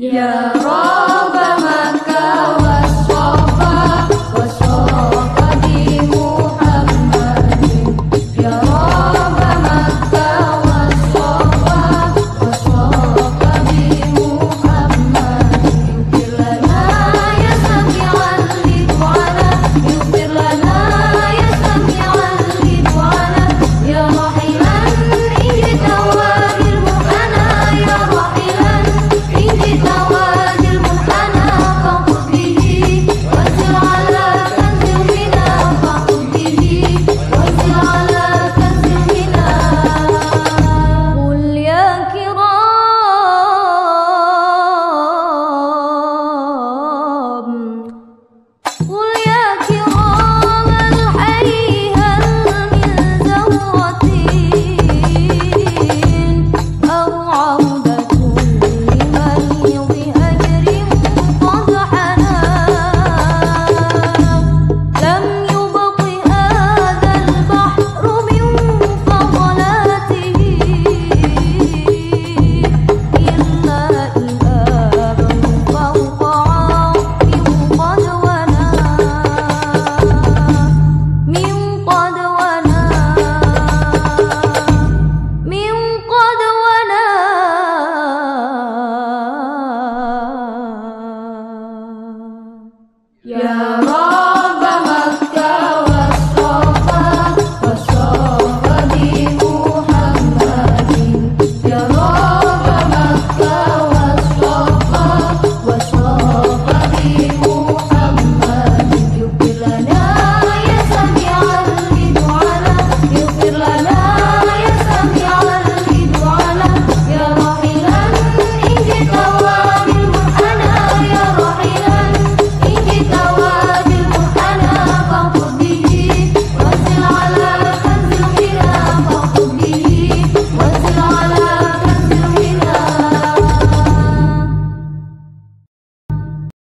Yeah.